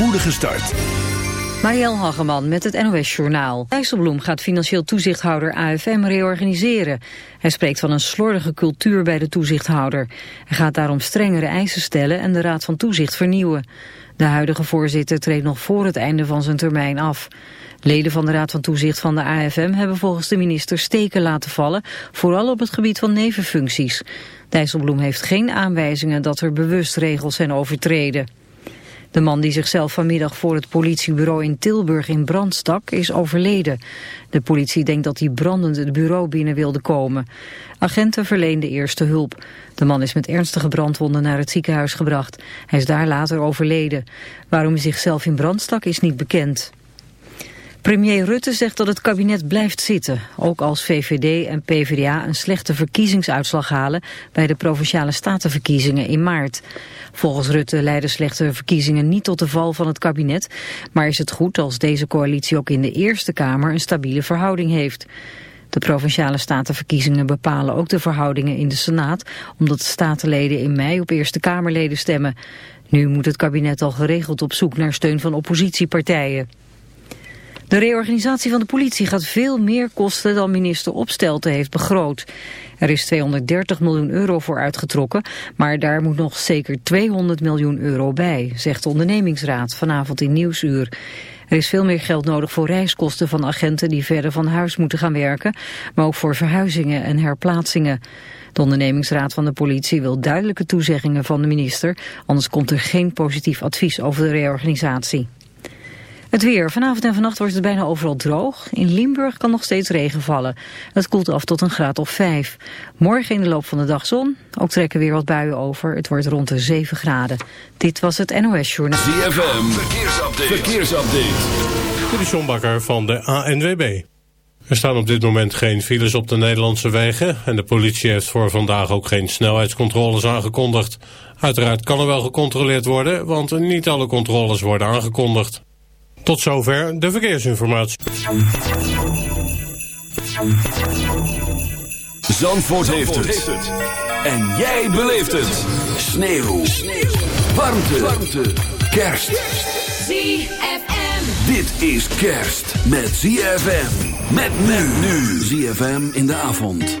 spoedige start. Marielle Hageman met het NOS Journaal. Dijsselbloem gaat financieel toezichthouder AFM reorganiseren. Hij spreekt van een slordige cultuur bij de toezichthouder. Hij gaat daarom strengere eisen stellen en de Raad van Toezicht vernieuwen. De huidige voorzitter treedt nog voor het einde van zijn termijn af. Leden van de Raad van Toezicht van de AFM hebben volgens de minister steken laten vallen, vooral op het gebied van nevenfuncties. Dijsselbloem heeft geen aanwijzingen dat er bewust regels zijn overtreden. De man die zichzelf vanmiddag voor het politiebureau in Tilburg in brand stak is overleden. De politie denkt dat hij brandend het bureau binnen wilde komen. Agenten verleenden eerste hulp. De man is met ernstige brandwonden naar het ziekenhuis gebracht. Hij is daar later overleden. Waarom hij zichzelf in brand stak is niet bekend. Premier Rutte zegt dat het kabinet blijft zitten, ook als VVD en PvdA een slechte verkiezingsuitslag halen bij de Provinciale Statenverkiezingen in maart. Volgens Rutte leiden slechte verkiezingen niet tot de val van het kabinet, maar is het goed als deze coalitie ook in de Eerste Kamer een stabiele verhouding heeft. De Provinciale Statenverkiezingen bepalen ook de verhoudingen in de Senaat, omdat de statenleden in mei op Eerste Kamerleden stemmen. Nu moet het kabinet al geregeld op zoek naar steun van oppositiepartijen. De reorganisatie van de politie gaat veel meer kosten dan minister Opstelten heeft begroot. Er is 230 miljoen euro voor uitgetrokken, maar daar moet nog zeker 200 miljoen euro bij, zegt de ondernemingsraad vanavond in Nieuwsuur. Er is veel meer geld nodig voor reiskosten van agenten die verder van huis moeten gaan werken, maar ook voor verhuizingen en herplaatsingen. De ondernemingsraad van de politie wil duidelijke toezeggingen van de minister, anders komt er geen positief advies over de reorganisatie. Het weer. Vanavond en vannacht wordt het bijna overal droog. In Limburg kan nog steeds regen vallen. Het koelt af tot een graad of 5. Morgen in de loop van de dag zon. Ook trekken weer wat buien over. Het wordt rond de 7 graden. Dit was het NOS Journaal. ZFM. Verkeersupdate. Verkeersupdate. De Sjombakker van de ANWB. Er staan op dit moment geen files op de Nederlandse wegen... en de politie heeft voor vandaag ook geen snelheidscontroles aangekondigd. Uiteraard kan er wel gecontroleerd worden... want niet alle controles worden aangekondigd. Tot zover de verkeersinformatie. Zandvoort, heeft, het. En jij beleeft het. Sneeuw. Sneeuw. Warmte. Warmte. Kerst. ZFM. Dit is kerst met ZFM. Met men nu. ZFM in de avond.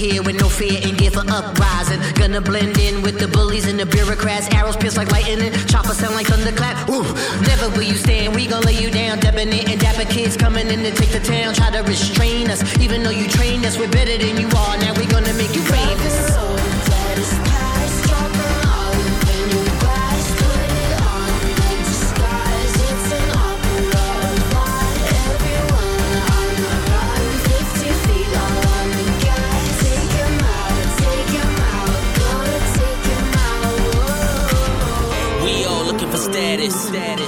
Here with no fear and gear for uprising. Gonna blend in with the bullies and the bureaucrats. Arrows pierce like lightning, chopper sound like thunderclap. Ooh, never will you stand. We gon' lay you down. Debonair and dapper kids coming in to take the town. Try to restrain us, even though you trained us. We're better than you are. Now we gonna make you famous.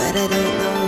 But I don't know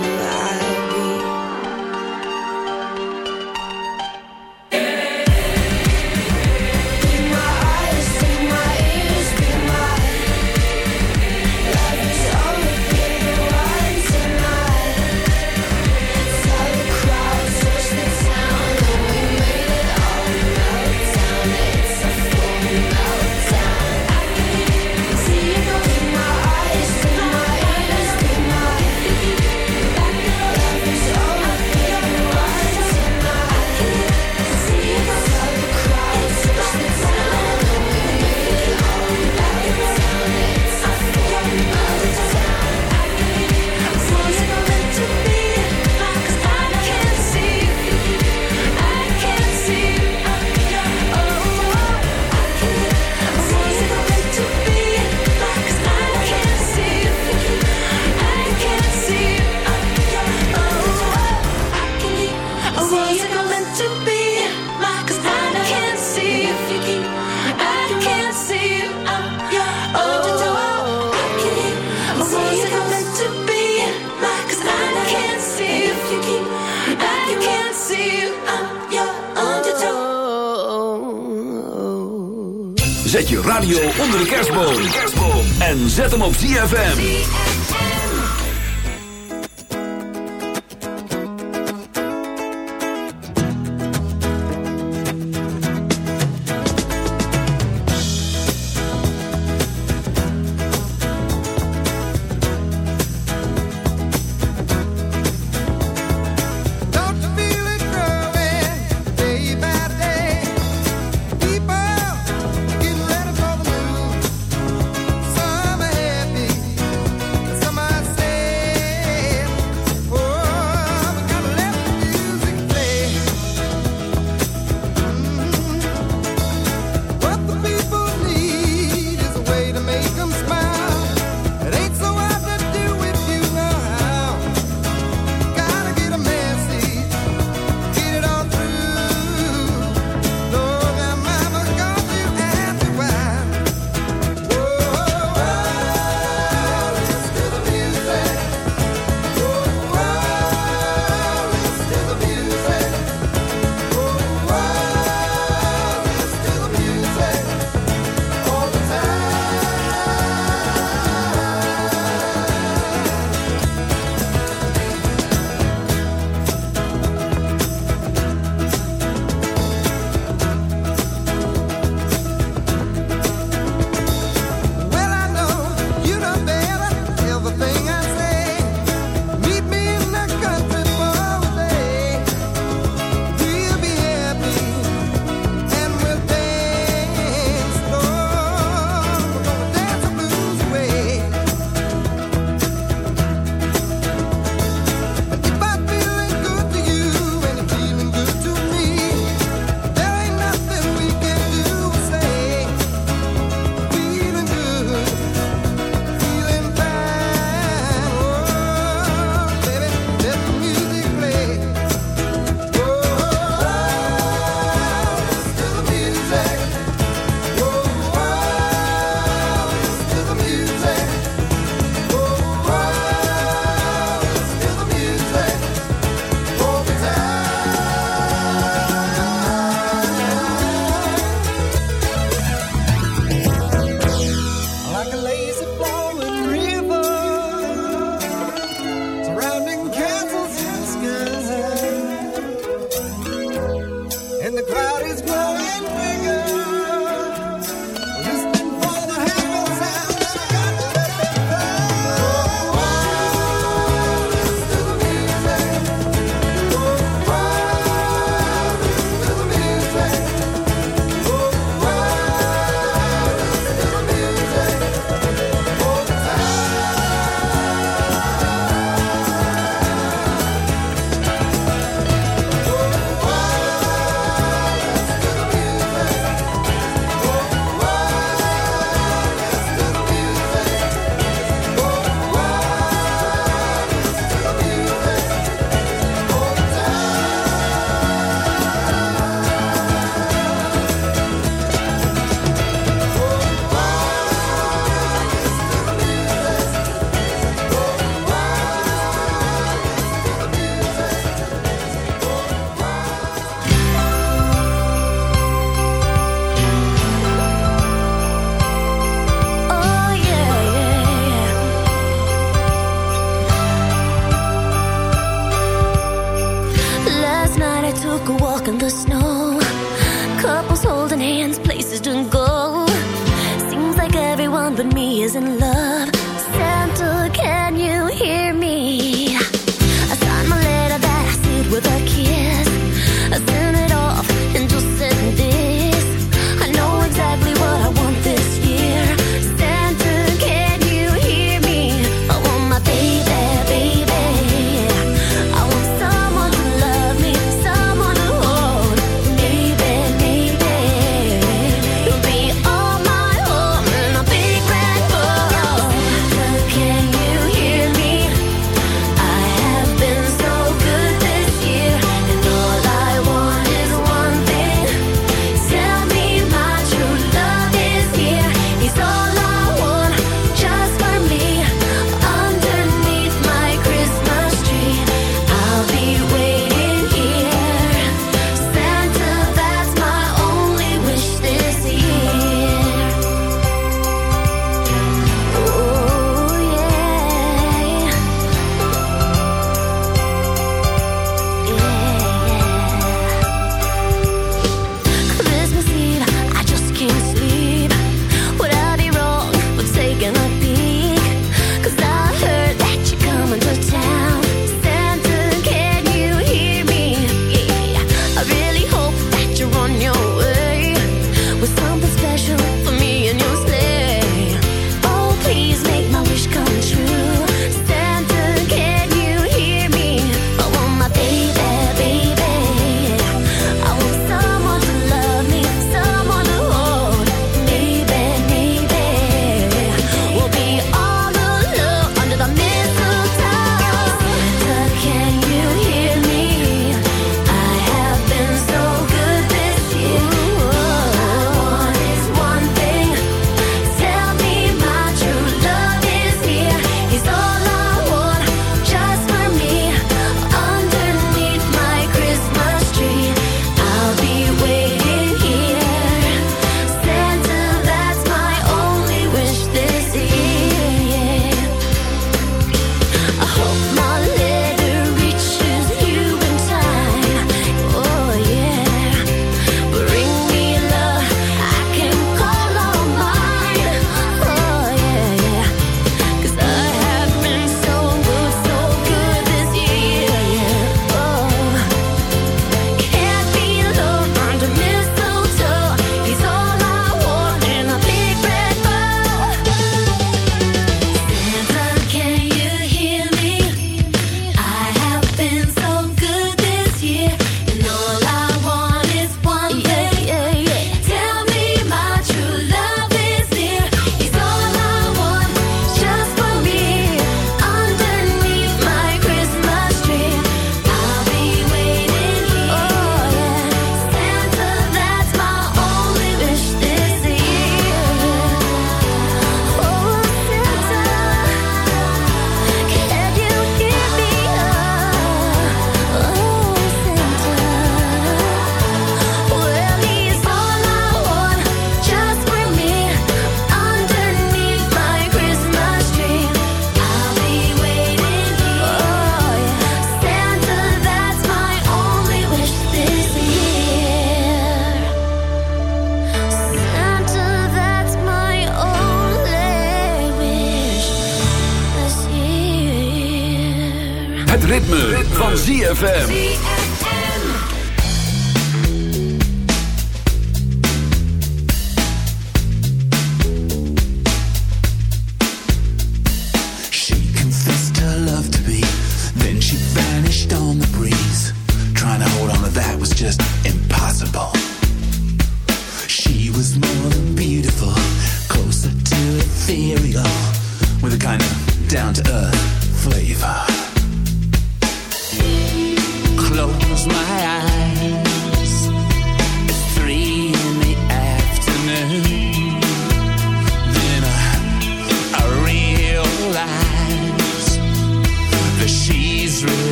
kerstboom. En zet hem op ZFM.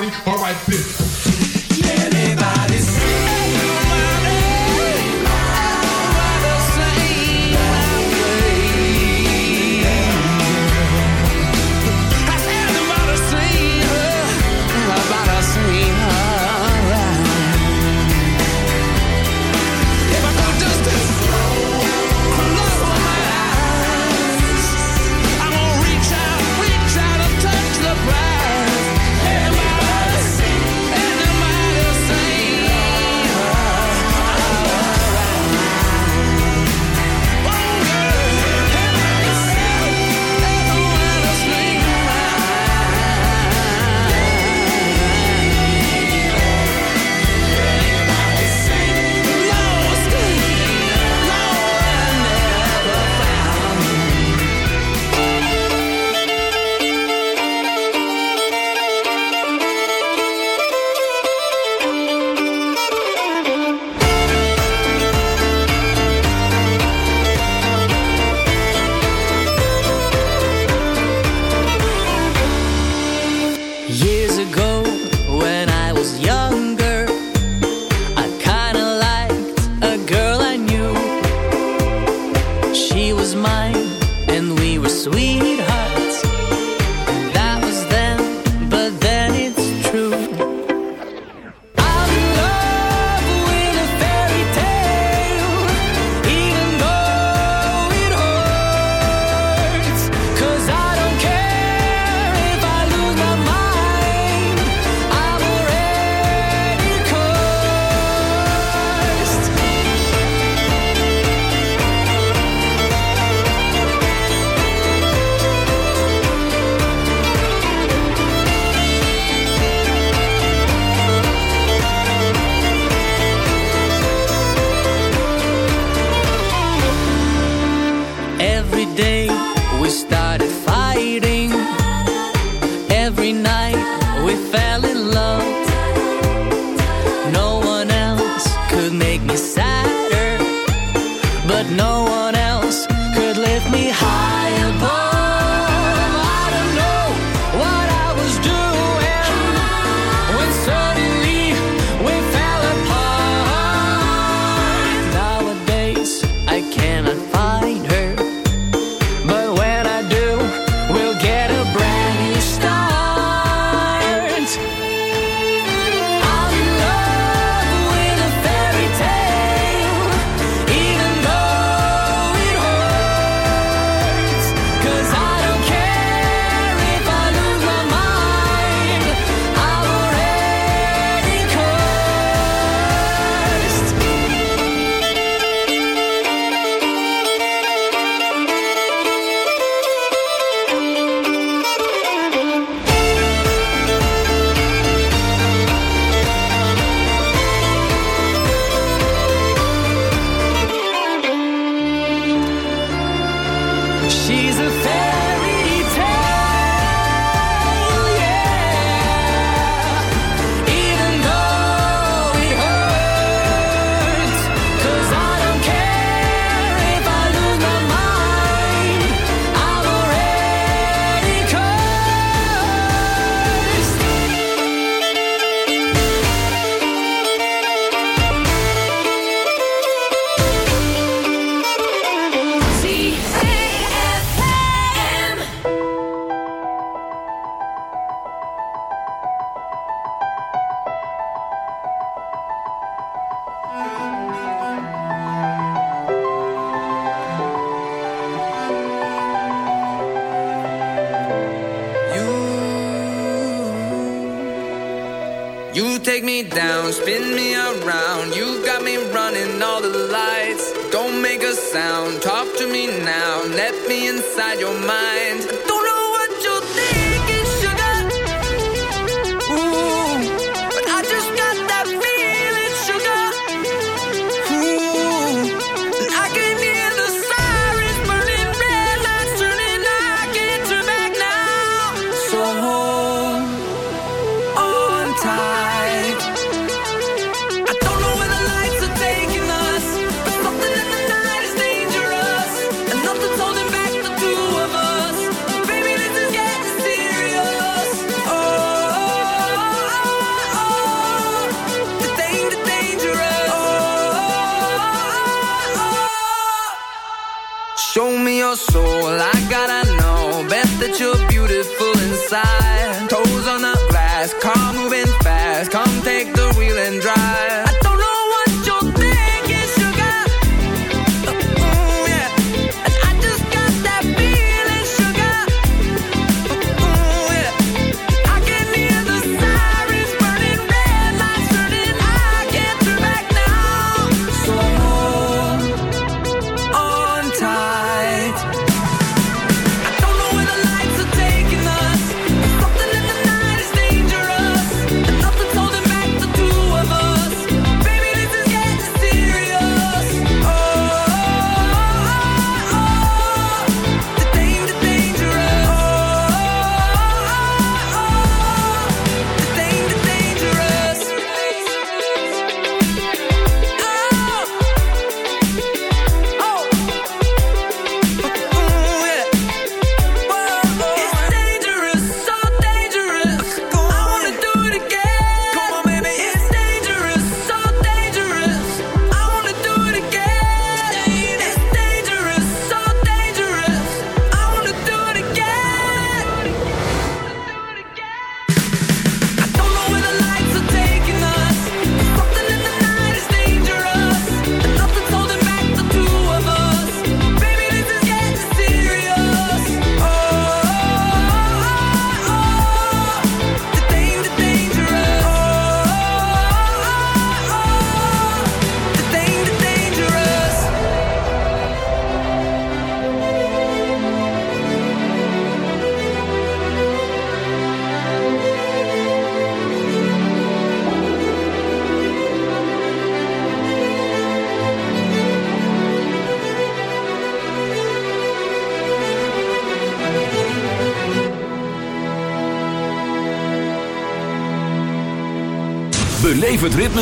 everybody on.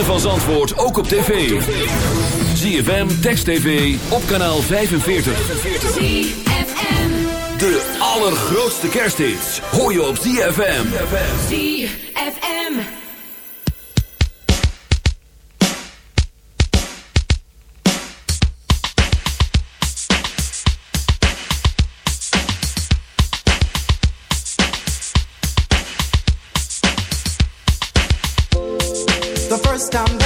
van Zandvoort ook op tv. ZFM, Text TV, op kanaal 45. ZFM. De allergrootste kersthit. Hoor je op ZFM. ZFM. sometimes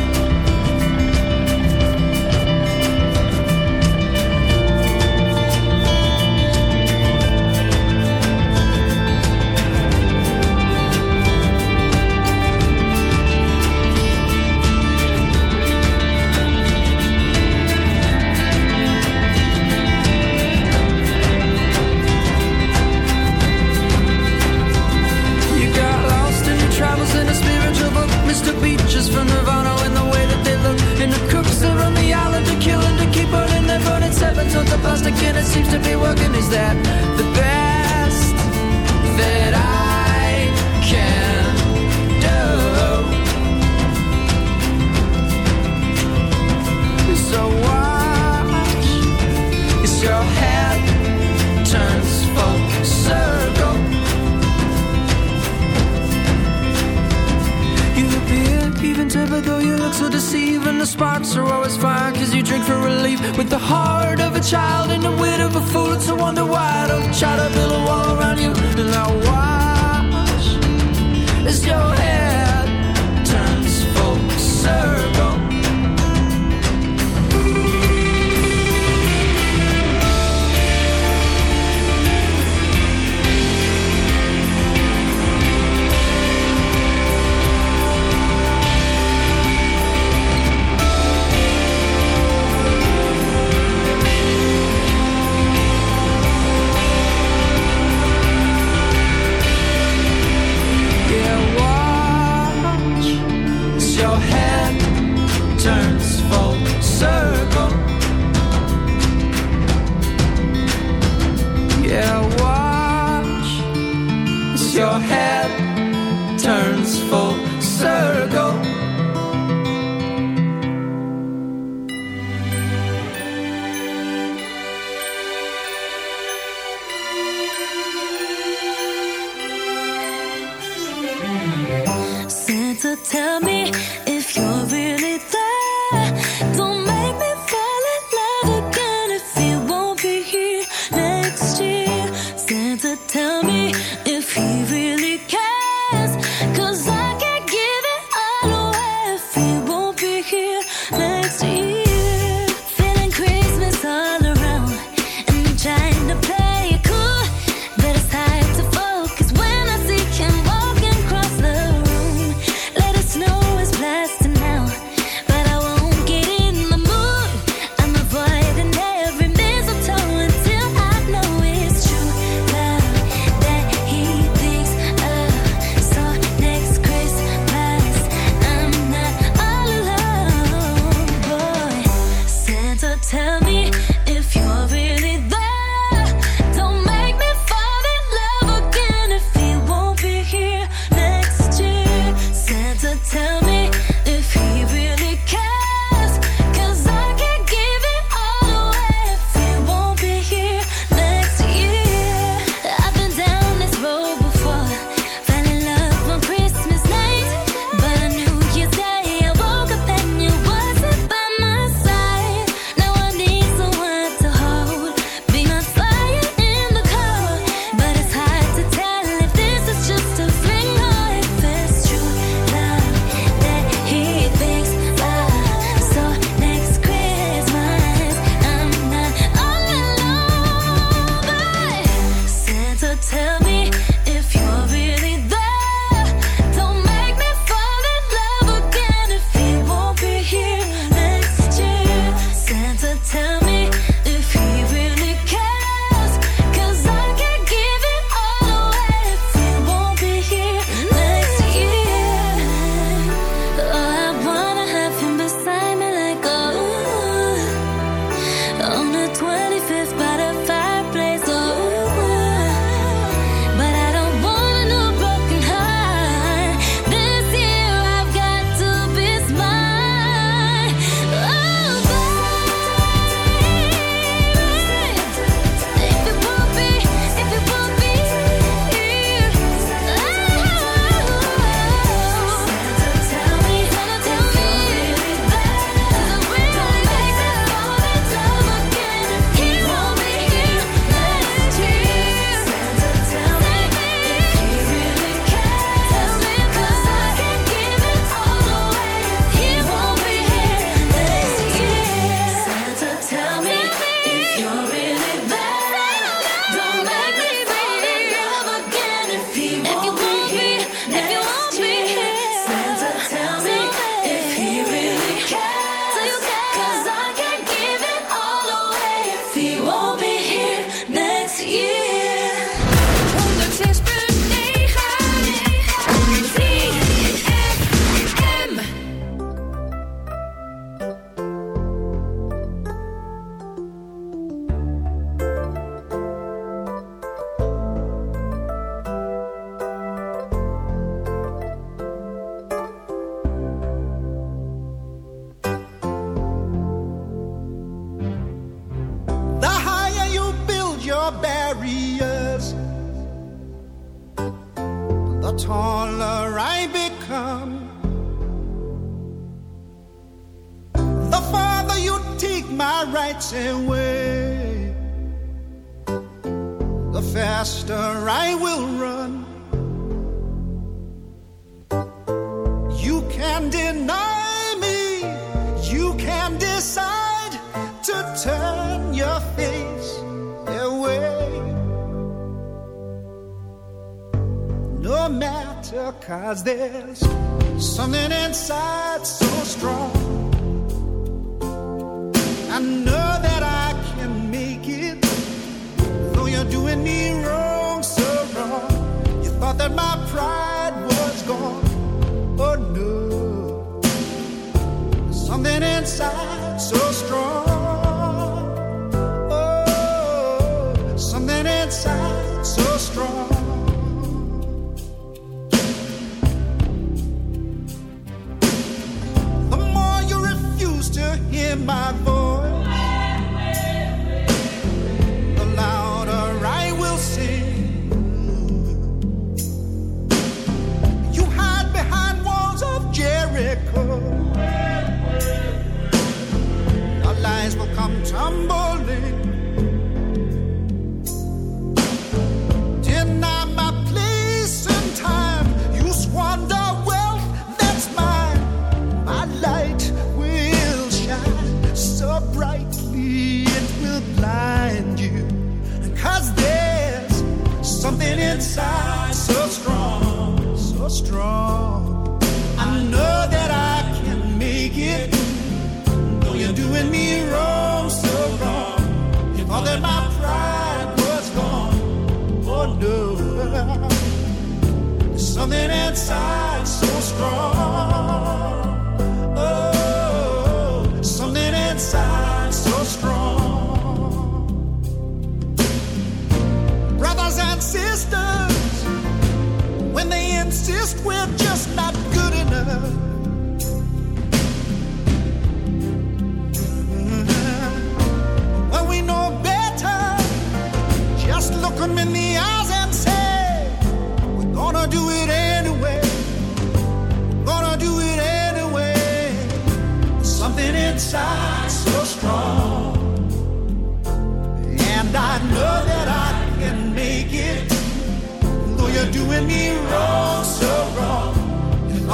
so strong.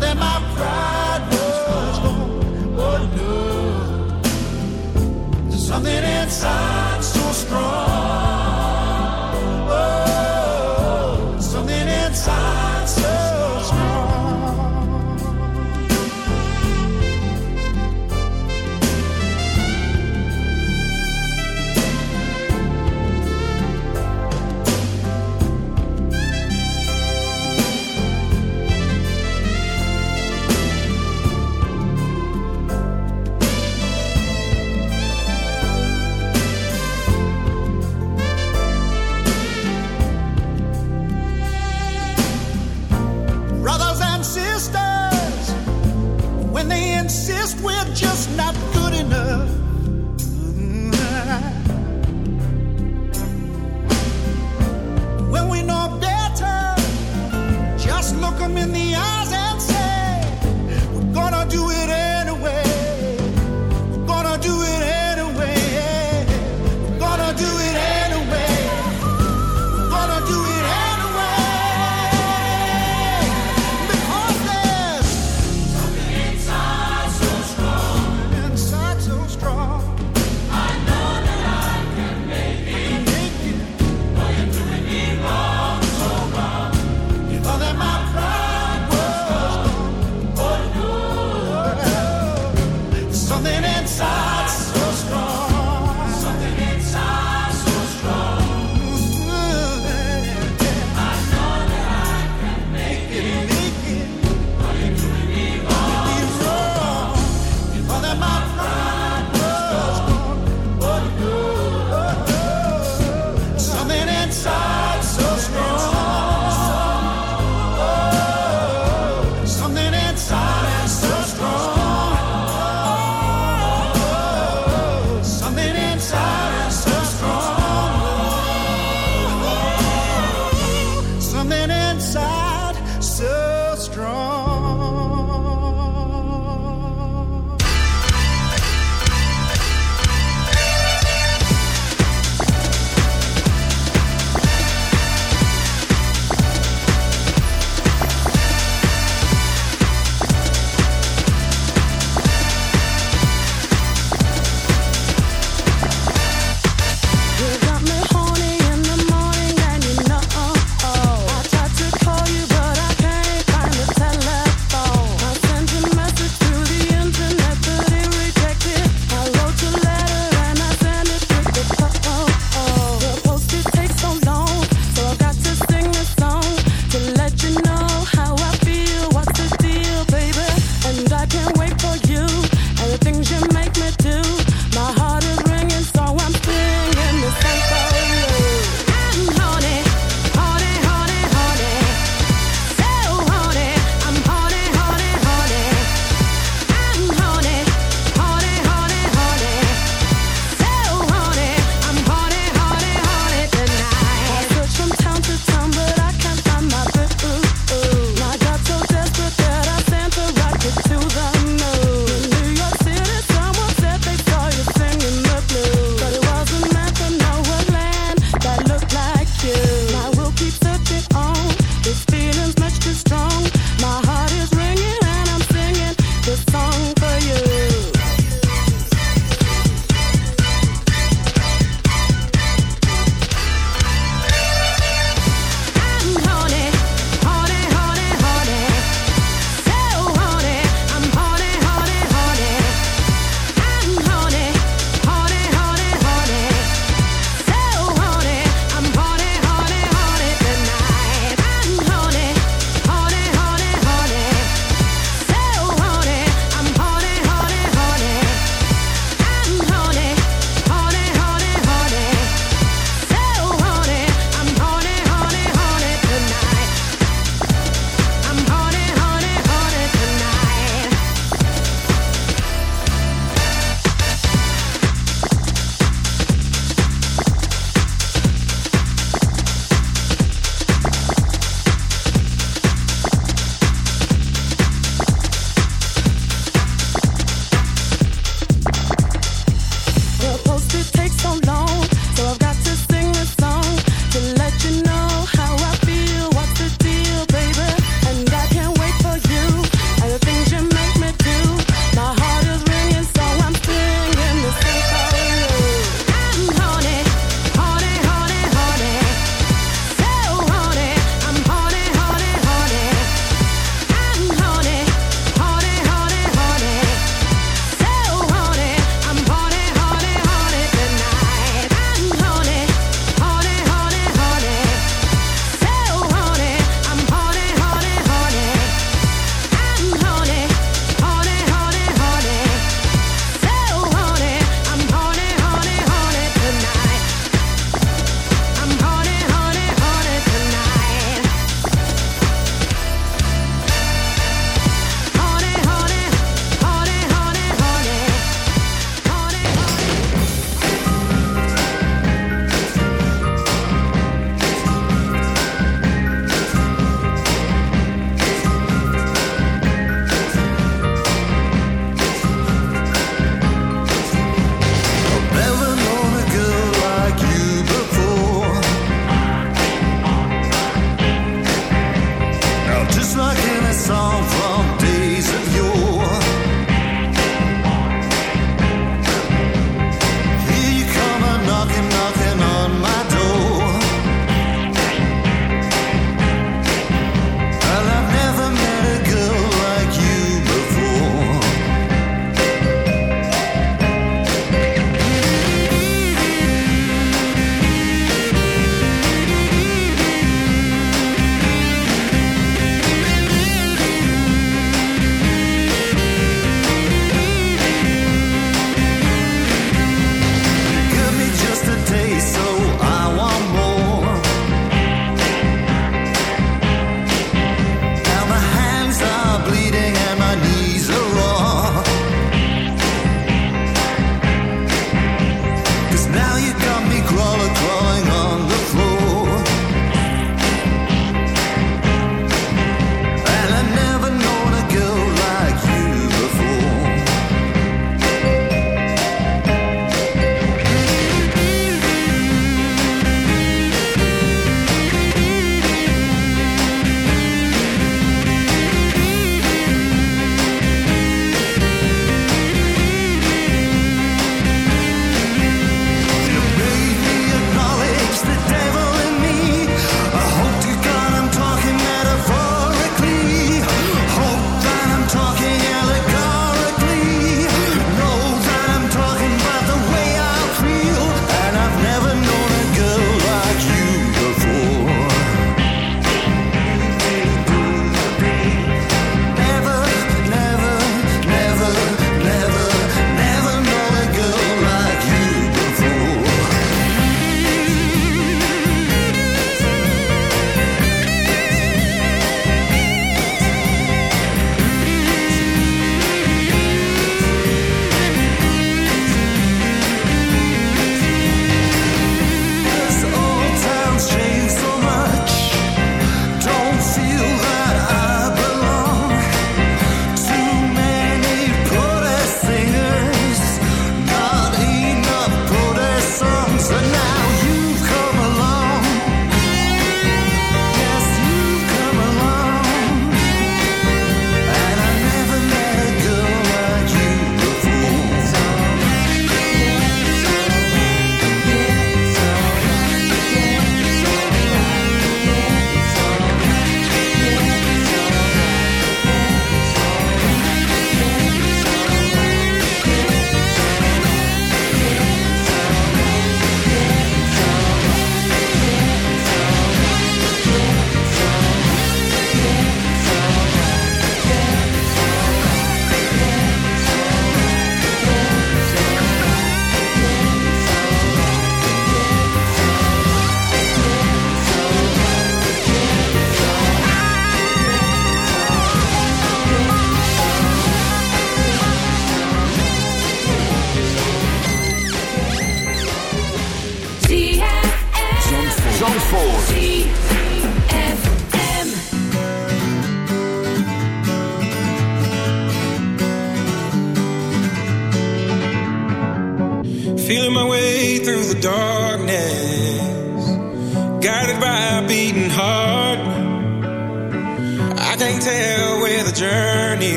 them out.